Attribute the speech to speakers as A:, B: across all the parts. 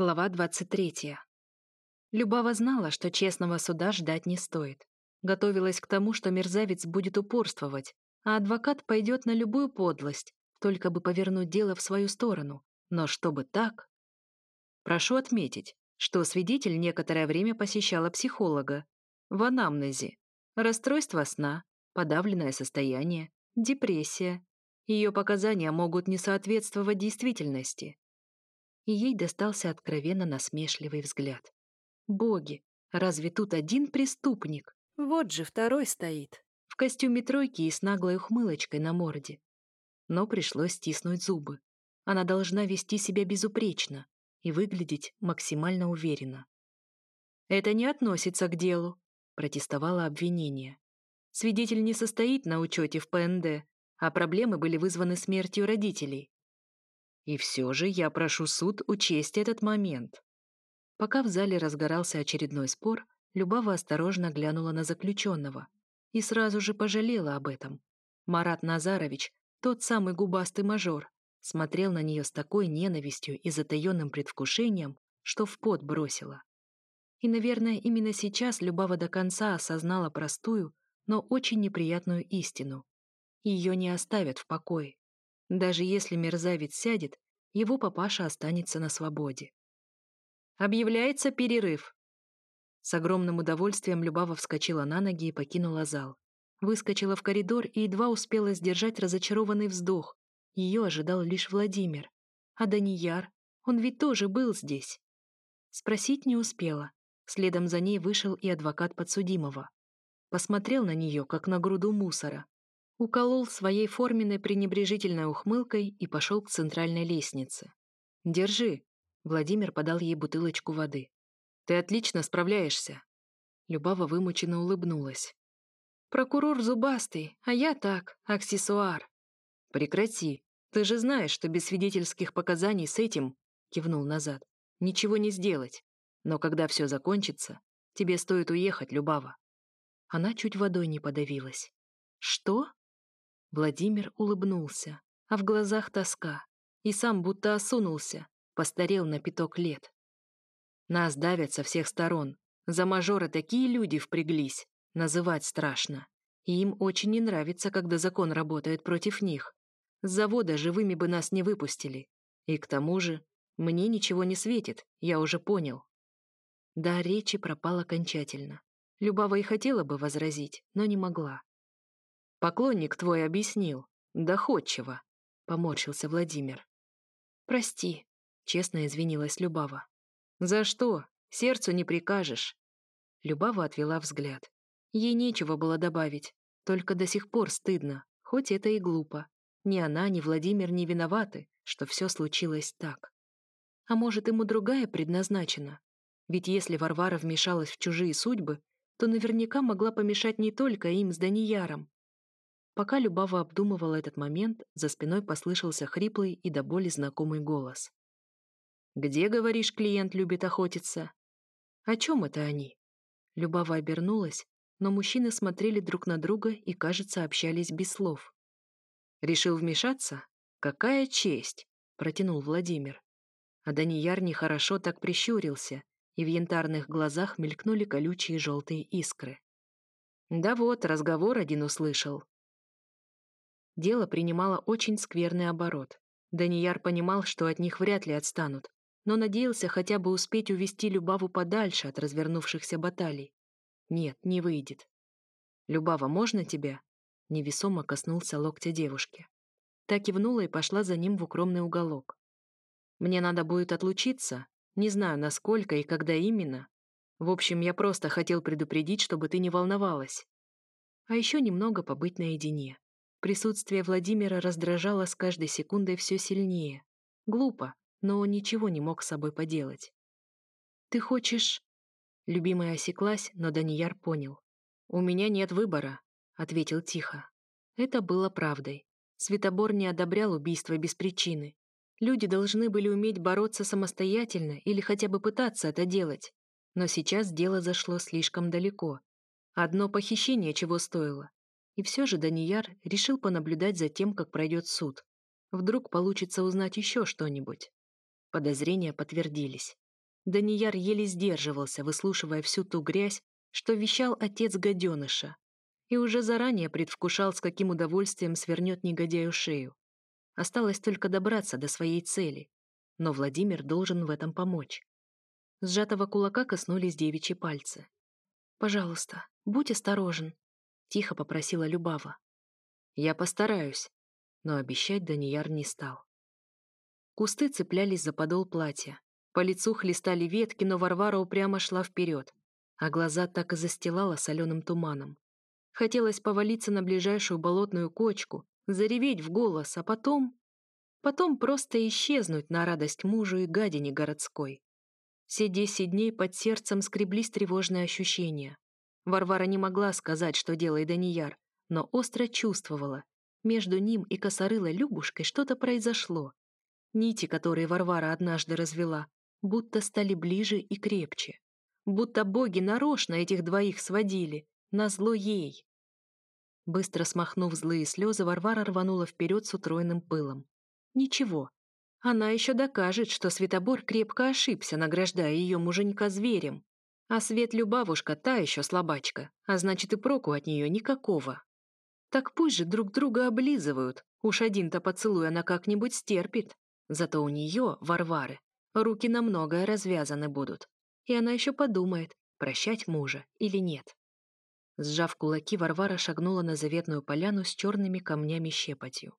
A: Глава 23. Любава знала, что честного суда ждать не стоит. Готовилась к тому, что мерзавец будет упорствовать, а адвокат пойдет на любую подлость, только бы повернуть дело в свою сторону. Но чтобы так... Прошу отметить, что свидетель некоторое время посещала психолога. В анамнезе. Расстройство сна, подавленное состояние, депрессия. Ее показания могут не соответствовать действительности и ей достался откровенно насмешливый взгляд. «Боги, разве тут один преступник? Вот же второй стоит, в костюме тройки и с наглой ухмылочкой на морде». Но пришлось стиснуть зубы. Она должна вести себя безупречно и выглядеть максимально уверенно. «Это не относится к делу», — протестовало обвинение. «Свидетель не состоит на учете в ПНД, а проблемы были вызваны смертью родителей. И все же я прошу суд учесть этот момент. Пока в зале разгорался очередной спор, Любава осторожно глянула на заключенного и сразу же пожалела об этом. Марат Назарович, тот самый губастый мажор, смотрел на нее с такой ненавистью и затаенным предвкушением, что в пот бросила. И, наверное, именно сейчас Любава до конца осознала простую, но очень неприятную истину. Ее не оставят в покое. Даже если мерзавец сядет, его папаша останется на свободе. Объявляется перерыв. С огромным удовольствием Любава вскочила на ноги и покинула зал. Выскочила в коридор и едва успела сдержать разочарованный вздох. Ее ожидал лишь Владимир. А Данияр, он ведь тоже был здесь. Спросить не успела. Следом за ней вышел и адвокат подсудимого. Посмотрел на нее, как на груду мусора, уколол своей форменной пренебрежительной ухмылкой и пошел к центральной лестнице. «Держи», — Владимир подал ей бутылочку воды. «Ты отлично справляешься». Любава вымученно улыбнулась. «Прокурор зубастый, а я так, аксессуар». «Прекрати. Ты же знаешь, что без свидетельских показаний с этим, — кивнул назад, — ничего не сделать. Но когда все закончится, тебе стоит уехать, Любава». Она чуть водой не подавилась. «Что?» Владимир улыбнулся, а в глазах тоска, и сам будто осунулся, постарел на пяток лет. Нас давят со всех сторон. За мажора такие люди впряглись, называть страшно. И им очень не нравится, когда закон работает против них. С завода живыми бы нас не выпустили. И к тому же, мне ничего не светит, я уже понял. Да, речи пропал окончательно. Любава и хотела бы возразить, но не могла. Поклонник твой объяснил. Доходчиво. Поморщился Владимир. Прости, честно извинилась Любава. За что? Сердцу не прикажешь. Любава отвела взгляд. Ей нечего было добавить, только до сих пор стыдно, хоть это и глупо. Ни она, ни Владимир не виноваты, что все случилось так. А может, ему другая предназначена? Ведь если Варвара вмешалась в чужие судьбы, то наверняка могла помешать не только им с Данияром, Пока Любава обдумывала этот момент, за спиной послышался хриплый и до боли знакомый голос. «Где, говоришь, клиент любит охотиться?» «О чем это они?» Любава обернулась, но мужчины смотрели друг на друга и, кажется, общались без слов. «Решил вмешаться? Какая честь!» — протянул Владимир. А Данияр нехорошо так прищурился, и в янтарных глазах мелькнули колючие желтые искры. «Да вот, разговор один услышал. Дело принимало очень скверный оборот. Данияр понимал, что от них вряд ли отстанут, но надеялся хотя бы успеть увести Любаву подальше от развернувшихся баталий. Нет, не выйдет. «Любава, можно тебя?» Невесомо коснулся локтя девушки. Так кивнула и пошла за ним в укромный уголок. «Мне надо будет отлучиться. Не знаю, насколько и когда именно. В общем, я просто хотел предупредить, чтобы ты не волновалась. А еще немного побыть наедине. Присутствие Владимира раздражало с каждой секундой все сильнее. Глупо, но он ничего не мог с собой поделать. «Ты хочешь...» Любимая осеклась, но Данияр понял. «У меня нет выбора», — ответил тихо. Это было правдой. Светобор не одобрял убийства без причины. Люди должны были уметь бороться самостоятельно или хотя бы пытаться это делать. Но сейчас дело зашло слишком далеко. Одно похищение чего стоило. И все же Данияр решил понаблюдать за тем, как пройдет суд. Вдруг получится узнать еще что-нибудь. Подозрения подтвердились. Данияр еле сдерживался, выслушивая всю ту грязь, что вещал отец гаденыша, и уже заранее предвкушал, с каким удовольствием свернет негодяю шею. Осталось только добраться до своей цели, но Владимир должен в этом помочь. Сжатого кулака коснулись девичьи пальцы. «Пожалуйста, будь осторожен», — тихо попросила Любава. «Я постараюсь», но обещать Данияр не стал. Кусты цеплялись за подол платья. По лицу хлестали ветки, но Варвара упрямо шла вперед, а глаза так и застилала соленым туманом. Хотелось повалиться на ближайшую болотную кочку, зареветь в голос, а потом... Потом просто исчезнуть на радость мужу и гадине городской. Все десять дней под сердцем скреблись тревожные ощущения. Варвара не могла сказать, что делает Данияр, но остро чувствовала. Между ним и косорылой Любушкой что-то произошло. Нити, которые Варвара однажды развела, будто стали ближе и крепче. Будто боги нарочно этих двоих сводили, назло ей. Быстро смахнув злые слезы, Варвара рванула вперед с утроенным пылом. Ничего. Она еще докажет, что Светобор крепко ошибся, награждая ее муженька зверем. А Свет Любавушка та еще слабачка, а значит и проку от нее никакого. Так пусть же друг друга облизывают, уж один-то поцелуй она как-нибудь стерпит. Зато у нее, Варвары, руки на многое развязаны будут. И она еще подумает, прощать мужа или нет. Сжав кулаки, Варвара шагнула на заветную поляну с черными камнями щепотью.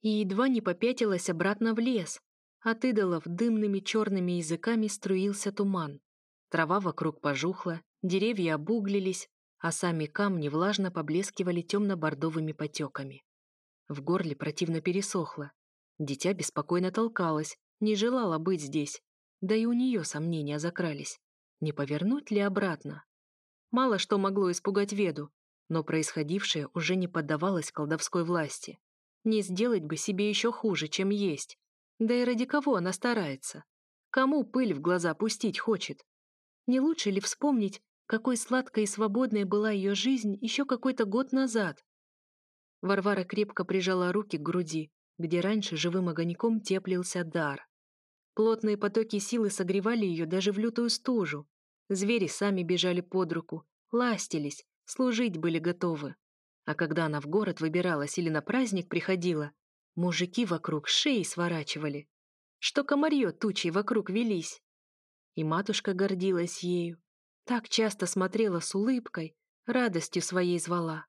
A: И едва не попятилась обратно в лес. От идолов дымными черными языками струился туман. Трава вокруг пожухла, деревья обуглились, а сами камни влажно поблескивали темно-бордовыми потеками. В горле противно пересохло. Дитя беспокойно толкалось, не желала быть здесь. Да и у нее сомнения закрались. Не повернуть ли обратно? Мало что могло испугать Веду, но происходившее уже не поддавалось колдовской власти. Не сделать бы себе еще хуже, чем есть. Да и ради кого она старается? Кому пыль в глаза пустить хочет? Не лучше ли вспомнить, какой сладкой и свободной была ее жизнь еще какой-то год назад? Варвара крепко прижала руки к груди, где раньше живым огоньком теплился дар. Плотные потоки силы согревали ее даже в лютую стужу, Звери сами бежали под руку, ластились, служить были готовы. А когда она в город выбиралась или на праздник приходила, мужики вокруг шеи сворачивали, что комарье тучей вокруг велись. И матушка гордилась ею, так часто смотрела с улыбкой, радостью своей звала.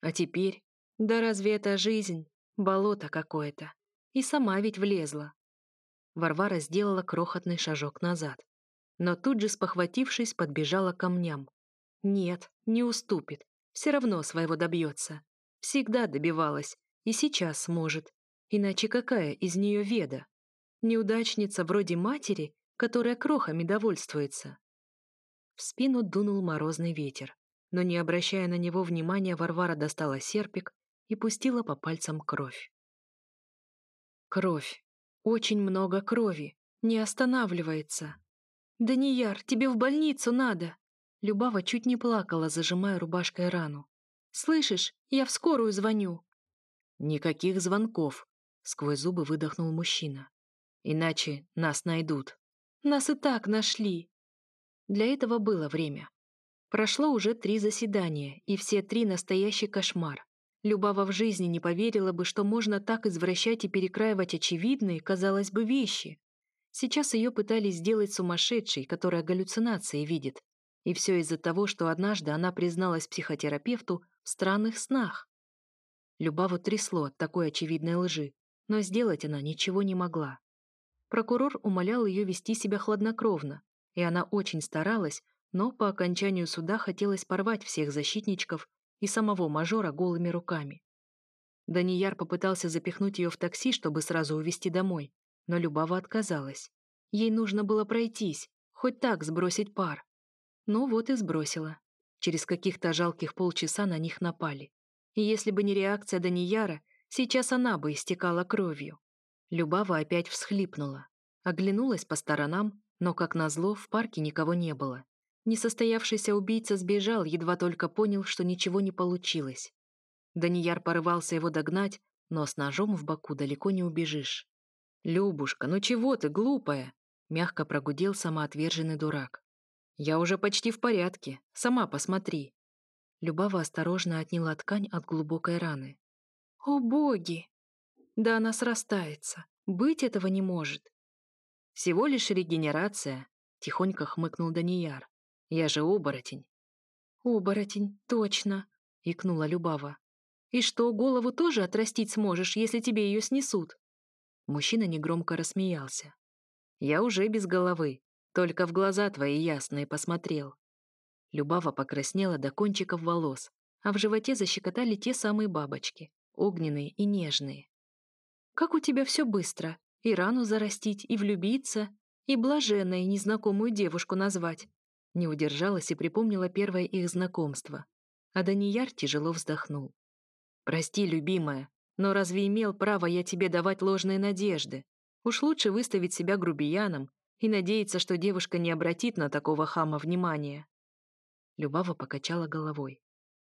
A: А теперь, да разве это жизнь, болото какое-то, и сама ведь влезла. Варвара сделала крохотный шажок назад но тут же, спохватившись, подбежала к камням. Нет, не уступит, все равно своего добьется. Всегда добивалась, и сейчас сможет. Иначе какая из нее веда? Неудачница вроде матери, которая крохами довольствуется. В спину дунул морозный ветер, но не обращая на него внимания, Варвара достала серпик и пустила по пальцам кровь. Кровь. Очень много крови. Не останавливается. «Данияр, тебе в больницу надо!» Любава чуть не плакала, зажимая рубашкой рану. «Слышишь, я в скорую звоню!» «Никаких звонков!» — сквозь зубы выдохнул мужчина. «Иначе нас найдут». «Нас и так нашли!» Для этого было время. Прошло уже три заседания, и все три настоящий кошмар. Любава в жизни не поверила бы, что можно так извращать и перекраивать очевидные, казалось бы, вещи. Сейчас ее пытались сделать сумасшедшей, которая галлюцинации видит. И все из-за того, что однажды она призналась психотерапевту в странных снах. Любаву трясло от такой очевидной лжи, но сделать она ничего не могла. Прокурор умолял ее вести себя хладнокровно, и она очень старалась, но по окончанию суда хотелось порвать всех защитничков и самого мажора голыми руками. Данияр попытался запихнуть ее в такси, чтобы сразу увезти домой, но Любава отказалась. Ей нужно было пройтись, хоть так сбросить пар. Ну вот и сбросила. Через каких-то жалких полчаса на них напали. И если бы не реакция Данияра, сейчас она бы истекала кровью. Любава опять всхлипнула. Оглянулась по сторонам, но, как назло, в парке никого не было. Несостоявшийся убийца сбежал, едва только понял, что ничего не получилось. Данияр порывался его догнать, но с ножом в боку далеко не убежишь. «Любушка, ну чего ты, глупая?» Мягко прогудел самоотверженный дурак. «Я уже почти в порядке. Сама посмотри». Любава осторожно отняла ткань от глубокой раны. «О боги! Да она срастается. Быть этого не может». «Всего лишь регенерация», — тихонько хмыкнул Данияр. «Я же оборотень». «Оборотень, точно», — икнула Любава. «И что, голову тоже отрастить сможешь, если тебе ее снесут?» Мужчина негромко рассмеялся. «Я уже без головы, только в глаза твои ясные посмотрел». Любава покраснела до кончиков волос, а в животе защекотали те самые бабочки, огненные и нежные. «Как у тебя все быстро! И рану зарастить, и влюбиться, и блаженной незнакомую девушку назвать!» Не удержалась и припомнила первое их знакомство. А Данияр тяжело вздохнул. «Прости, любимая, но разве имел право я тебе давать ложные надежды? Уж лучше выставить себя грубияном и надеяться, что девушка не обратит на такого хама внимания». Любава покачала головой.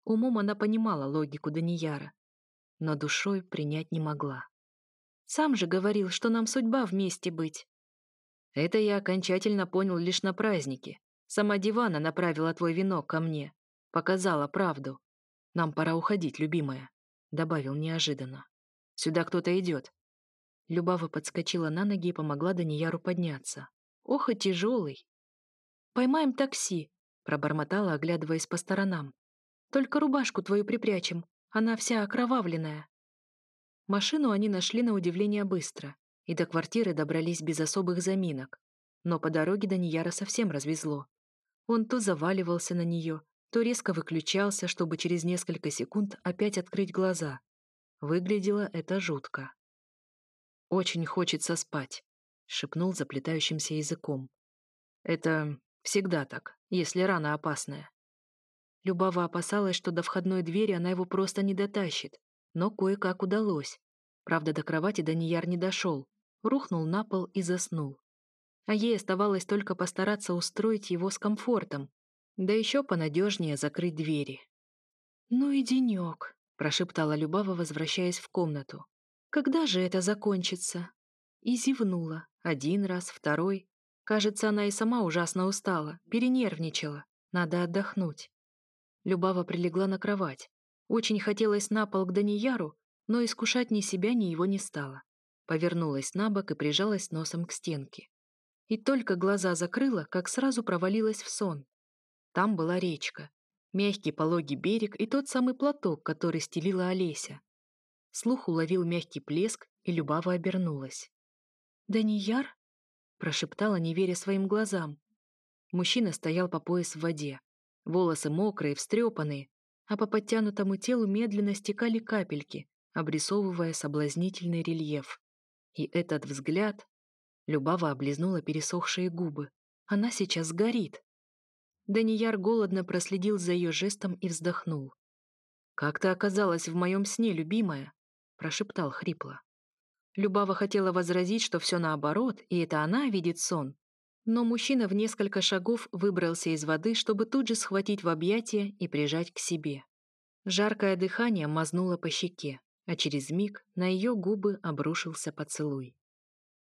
A: Умом она понимала логику Данияра, но душой принять не могла. «Сам же говорил, что нам судьба вместе быть». Это я окончательно понял лишь на празднике. Сама Дивана направила твой венок ко мне. Показала правду. Нам пора уходить, любимая добавил неожиданно. Сюда кто-то идет. Любава подскочила на ноги и помогла Данияру подняться. Ох и тяжелый. Поймаем такси, пробормотала, оглядываясь по сторонам. Только рубашку твою припрячем, она вся окровавленная. Машину они нашли на удивление быстро, и до квартиры добрались без особых заминок. Но по дороге Данияра совсем развезло. Он то заваливался на нее, то резко выключался, чтобы через несколько секунд опять открыть глаза. Выглядело это жутко. «Очень хочется спать», — шепнул заплетающимся языком. «Это всегда так, если рана опасная». Любава опасалась, что до входной двери она его просто не дотащит, но кое-как удалось. Правда, до кровати Данияр не дошел, рухнул на пол и заснул. А ей оставалось только постараться устроить его с комфортом, да еще понадежнее закрыть двери. «Ну и денек», — прошептала Любава, возвращаясь в комнату. «Когда же это закончится?» И зевнула. Один раз, второй. Кажется, она и сама ужасно устала, перенервничала. Надо отдохнуть. Любава прилегла на кровать. Очень хотелось на пол к Данияру, но искушать ни себя, ни его не стала. Повернулась на бок и прижалась носом к стенке. И только глаза закрыла, как сразу провалилась в сон. Там была речка, мягкий пологий берег и тот самый платок, который стелила Олеся. Слух уловил мягкий плеск, и Любава обернулась. «Данияр?» – прошептала, не веря своим глазам. Мужчина стоял по пояс в воде. Волосы мокрые, встрепанные, а по подтянутому телу медленно стекали капельки, обрисовывая соблазнительный рельеф. И этот взгляд... Любава облизнула пересохшие губы. Она сейчас горит. Данияр голодно проследил за ее жестом и вздохнул. «Как ты оказалась в моем сне, любимая?» – прошептал хрипло. Любава хотела возразить, что все наоборот, и это она видит сон. Но мужчина в несколько шагов выбрался из воды, чтобы тут же схватить в объятия и прижать к себе. Жаркое дыхание мазнуло по щеке, а через миг на ее губы обрушился поцелуй.